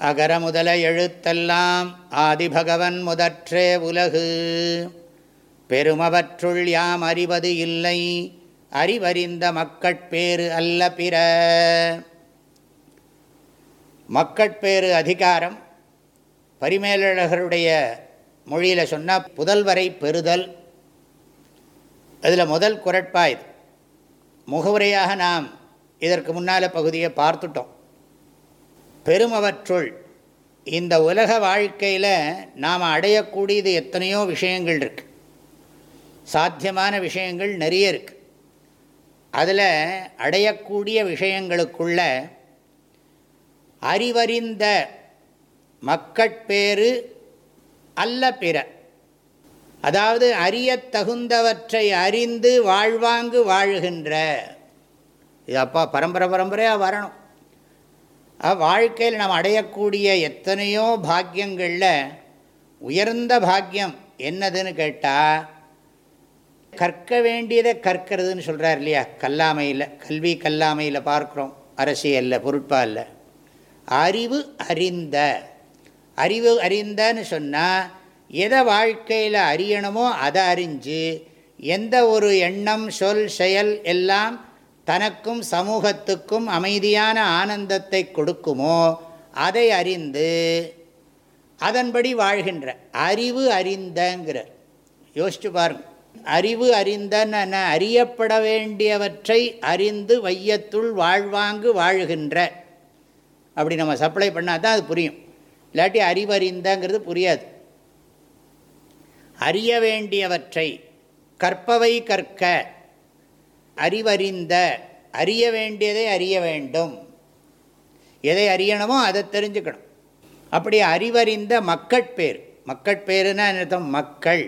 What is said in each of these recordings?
அகர முதல எழுத்தெல்லாம் ஆதிபகவன் முதற்றே உலகு. பெருமவற்றுள் யாம் அறிவது இல்லை அறிவறிந்த மக்கட்பேறு அல்ல பிற. மக்கட்பேறு அதிகாரம் பரிமேலழகருடைய மொழியில் சொன்னால் புதல்வரை பெறுதல். அதில் முதல் குரட்பா இது. முகவுரையாக நாம் இதற்கு முன்னால் பகுதியை பார்த்துட்டோம். பெருமவற்றுள். இந்த உலக வாழ்க்கையில் நாம் அடையக்கூடியது எத்தனையோ விஷயங்கள் இருக்குது சாத்தியமான விஷயங்கள் நிறைய இருக்குது அதில் அடையக்கூடிய விஷயங்களுக்குள்ள அறிவறிந்த மக்கட்பேறு அல்ல பிற. அதாவது அறிய தகுந்தவற்றை அறிந்து வாழ்வாங்கு வாழுகின்ற. இது அப்பா பரம்பரை பரம்பரையாக வரணும். வாழ்க்கையில் நாம் அடையக்கூடிய எத்தனையோ பாக்கியங்களில் உயர்ந்த பாக்கியம் என்னதுன்னு கேட்டால் கற்க வேண்டியதை கற்கிறதுன்னு சொல்கிறார் இல்லையா? கல்லாமையில் கல்வி கல்லாமையில் பார்க்குறோம். அரசியலில் பொருட்பா இல்லை அறிவு அறிந்த. அறிவு அறிந்தன்னு சொன்னால் எதை வாழ்க்கையில் அறியணுமோ அதை அறிஞ்சு எந்த ஒரு எண்ணம் சொல் செயல் எல்லாம் தனக்கும் சமூகத்துக்கும் அமைதியான ஆனந்தத்தை கொடுக்குமோ அதை அறிந்து அதன்படி வாழ்கின்ற. அறிவு அறிந்தங்கிறார். யோசிச்சு பாருங்க. அறிவு அறிந்தன் அறியப்பட வேண்டியவற்றை அறிந்து வையத்துள் வாழ்வாங்கு வாழ்கின்ற. அப்படி நம்ம சப்ளை பண்ணால் தான் அது புரியும். இல்லாட்டி அறிவறிந்தங்கிறது புரியாது. அறிய வேண்டியவற்றை கற்பவை கற்க அறிவறிந்த அறிய வேண்டியதை அறிய வேண்டும். எதை அறியணுமோ அதை தெரிஞ்சுக்கணும். அப்படி அறிவறிந்த மக்கட்பேர் மக்கட்பேருன்னா அர்த்தம்? மக்கள்.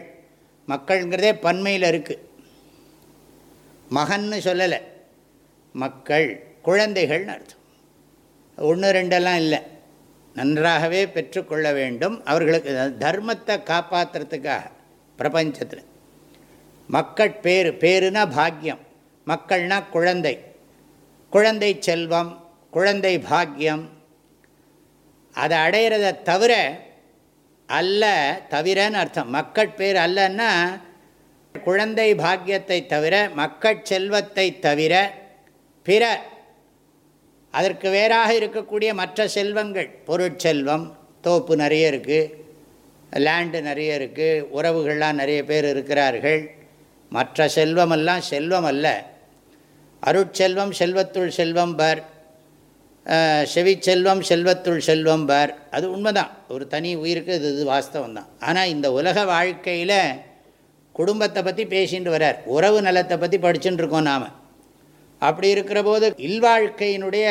மக்கள்ங்கிறதே பன்மையில் இருக்குது மகன்னு சொல்லலை. மக்கள் குழந்தைகள்னு அர்த்தம். ஒன்று ரெண்டெல்லாம் இல்லை. நன்றாகவே பெற்றுக்கொள்ள வேண்டும். அவர்களுக்கு தர்மத்தை காப்பாற்றுறதுக்காக பிரபஞ்சத்தில். மக்கள் பேர் பேருனா பாக்கியம். மக்கள்னா குழந்தை. குழந்தை செல்வம் குழந்தை பாக்கியம். அதை அடையிறத தவிர அல்ல தவிரன்னு அர்த்தம். மக்கட் பேர் அல்லன்னா குழந்தை பாக்கியத்தை தவிர மக்கட்செல்வத்தை தவிர பிற அதற்கு வேறாக இருக்கக்கூடிய மற்ற செல்வங்கள். பொருட்செல்வம் தோப்பு நிறைய இருக்குது லேண்டு நிறைய இருக்குது உறவுகள்லாம் நிறைய பேர் இருக்கிறார்கள். மற்ற செல்வமெல்லாம் செல்வம் அல்ல. அருட்செல்வம் செல்வத்துள் செல்வம் பர். செவிச்செல்வம் செல்வத்துள் செல்வம் பர். அது உண்மைதான். ஒரு தனி உயிருக்கு இது இது வாஸ்தவம் தான் ஆனால் இந்த உலக வாழ்க்கையில் குடும்பத்தை பற்றி பேசிட்டு வரார் உறவு நலத்தை பற்றி படிச்சுட்டு இருக்கோம் நாம். அப்படி இருக்கிற போது இல்வாழ்க்கையினுடைய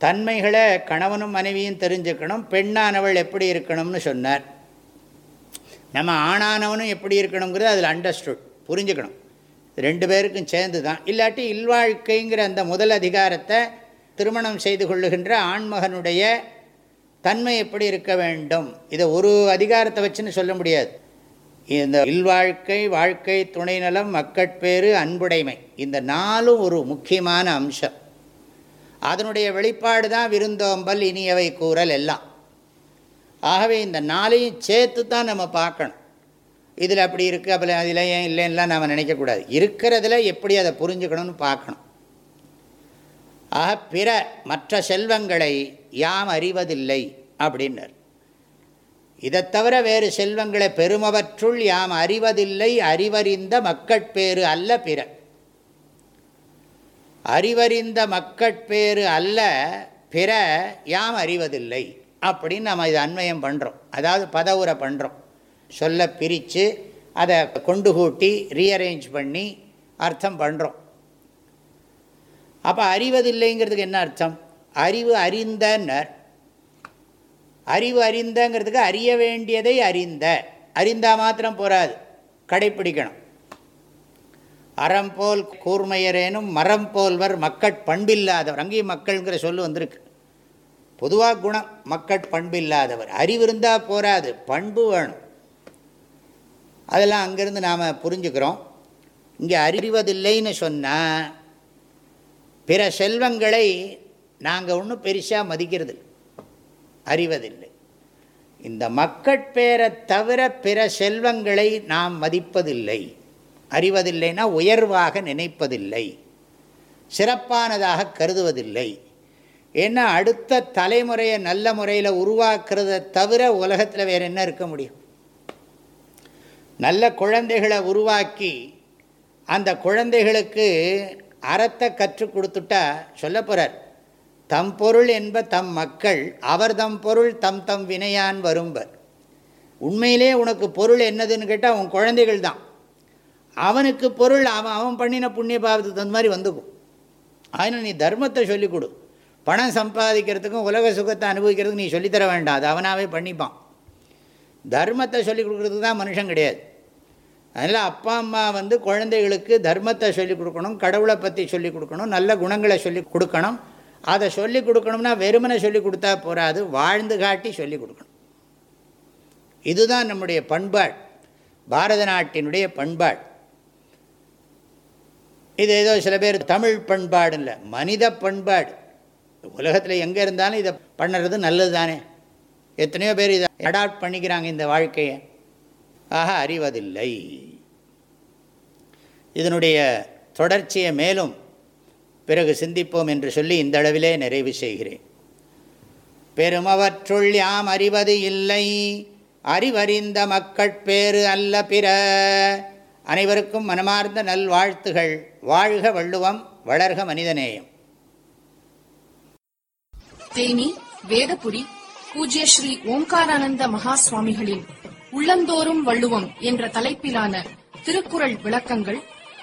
தன்மைகளை கணவனும் மனைவியும் தெரிஞ்சுக்கணும். பெண்ணானவள் எப்படி இருக்கணும்னு சொன்னார். நம்ம ஆணானவனும் எப்படி இருக்கணுங்கிறது அதில் அண்டர்ஸ்டுட் புரிஞ்சுக்கணும். ரெண்டு பேருக்கும் சேர்ந்து தான் இல்லாட்டி இல்வாழ்க்கைங்கிற அந்த முதல் அதிகாரத்தை திருமணம் செய்து கொள்ளுகின்ற ஆண்மகனுடைய தன்மை எப்படி இருக்க வேண்டும்? இதை ஒரு அதிகாரத்தை வச்சுன்னு சொல்ல முடியாது. இந்த இல்வாழ்க்கை வாழ்க்கை துணை நலம் மக்கட்பேறு அன்புடைமை இந்த நாலும் ஒரு முக்கியமான அம்சம். அதனுடைய வெளிப்பாடு தான் விருந்தோம்பல் இனியவை கூறல் எல்லாம். ஆகவே இந்த நாளையும் சேர்த்து தான் நம்ம பார்க்கணும். இதில் அப்படி இருக்குது அப்போ அதில் ஏன் இல்லைன்னா நாம் நினைக்கக்கூடாது. இருக்கிறதுல எப்படி அதை புரிஞ்சுக்கணும்னு பார்க்கணும். ஆக பிற மற்ற செல்வங்களை யாம் அறிவதில்லை அப்படின்னர். இதை தவிர வேறு செல்வங்களை பெருமவற்றுள் யாம் அறிவதில்லை அறிவறிந்த மக்கட்பேறு அல்ல பிற. அறிவறிந்த மக்கட்பேறு அல்ல பிற யாம் அறிவதில்லை அப்படின்னு நம்ம இதை அன்வயம் பண்ணுறோம் அதாவது பதவுரை பண்ணுறோம் சொல்ல பிரித்து அதை கொண்டு கூட்டி ரீஅரேஞ்ச் பண்ணி அர்த்தம் பண்ணுறோம் அப்போ அறிவதில்லைங்கிறதுக்கு என்ன அர்த்தம்? அறிவு அறிந்தனர். அறிவு அறிந்தங்கிறதுக்கு அறிய வேண்டியதை அறிந்த. அறிந்தால் மாத்திரம் போகாது கடைப்பிடிக்கணும். அறம் போல் கூர்மையரேனும் மரம் போல்வர் மக்கட் பண்பில்லாதவர். அங்கேயும் மக்கள்ங்கிற சொல்லு வந்திருக்கு. பொதுவாக குணம் மக்கட் பண்பில்லாதவர். அறிவு இருந்தால் போகாது பண்பு வேணும். அதெல்லாம் அங்கேருந்து நாம் புரிஞ்சுக்கிறோம். இங்கே அறிவதில்லைன்னு சொன்னால் பிற செல்வங்களை நாங்கள் ஒன்றும் பெருசாக மதிக்கிறது அறிவதில்லை. இந்த மக்கட்பேரை தவிர பிற செல்வங்களை நாம் மதிப்பதில்லை. அறிவதில்லைன்னா உயர்வாக நினைப்பதில்லை. சிறப்பானதாக கருதுவதில்லை. ஏன்னா அடுத்த தலைமுறையை நல்ல முறையில் உருவாக்குறத தவிர உலகத்தில் வேறு என்ன இருக்க முடியும்? நல்ல குழந்தைகளை உருவாக்கி அந்த குழந்தைகளுக்கு அறத்தை கற்றுக் கொடுத்துட்டா சொல்ல போகிறார் தம் பொருள் என்ப தம் மக்கள் அவர் தம் பொருள் தம் தம் வினையான் வரும்பர். உண்மையிலே உனக்கு பொருள் என்னதுன்னு கேட்டால் உன் குழந்தைகள் தான். அவனுக்கு பொருள் அவன் அவன் பண்ணின புண்ணிய பாவத்துக்கு தகுந்த மாதிரி வந்துக்கும். அதனால் நீ தர்மத்தை சொல்லிக் கொடு. பணம் சம்பாதிக்கிறதுக்கும் உலக சுகத்தை அனுபவிக்கிறதுக்கும் நீ சொல்லித்தர வேண்டாம். அது அவனாகவே பண்ணிப்பான். தர்மத்தை சொல்லிக் கொடுக்குறதுக்கு தான் மனுஷன் கிடையாது. அதனால் அப்பா அம்மா வந்து குழந்தைகளுக்கு தர்மத்தை சொல்லிக் கொடுக்கணும் கடவுளை பற்றி சொல்லிக் கொடுக்கணும் நல்ல குணங்களை சொல்லி கொடுக்கணும். அதை சொல்லிக் கொடுக்கணும்னா வெறுமனை சொல்லி கொடுத்தா போகாது வாழ்ந்து காட்டி சொல்லிக் கொடுக்கணும். இதுதான் நம்முடைய பண்பாடு. பாரத நாட்டினுடைய பண்பாடு. இது ஏதோ சில பேர் தமிழ் பண்பாடு இல்லை மனித பண்பாடு. உலகத்தில் எங்கே இருந்தாலும் இதை பண்ணுறது நல்லது தானே. எத்தனையோ பேர் இதை அடாப்ட் பண்ணிக்கிறாங்க இந்த வாழ்க்கையை. ஆக அறிவதில்லை. இதனுடைய தொடர்ச்சியை மேலும் பிறகு சிந்திப்போம் என்று சொல்லி இந்த அளவிலே நிறைவு செய்கிறேன். பெருமவற்றுள் யாம் அறிவது இல்லை. அறிவறிந்த மக்கட்பேறு அல்ல பிற. அனைவருக்கும் மனமார்ந்த நல்வாழ்த்துகள். வாழ்க வள்ளுவம் வளர்க மனிதநேயம். தேனி வேதபுரி பூஜ்ய ஸ்ரீ ஓம்காரானந்த மகா சுவாமிகளின் உள்ளந்தோறும் வள்ளுவம் என்ற தலைப்பிலான திருக்குறள் விளக்கங்கள்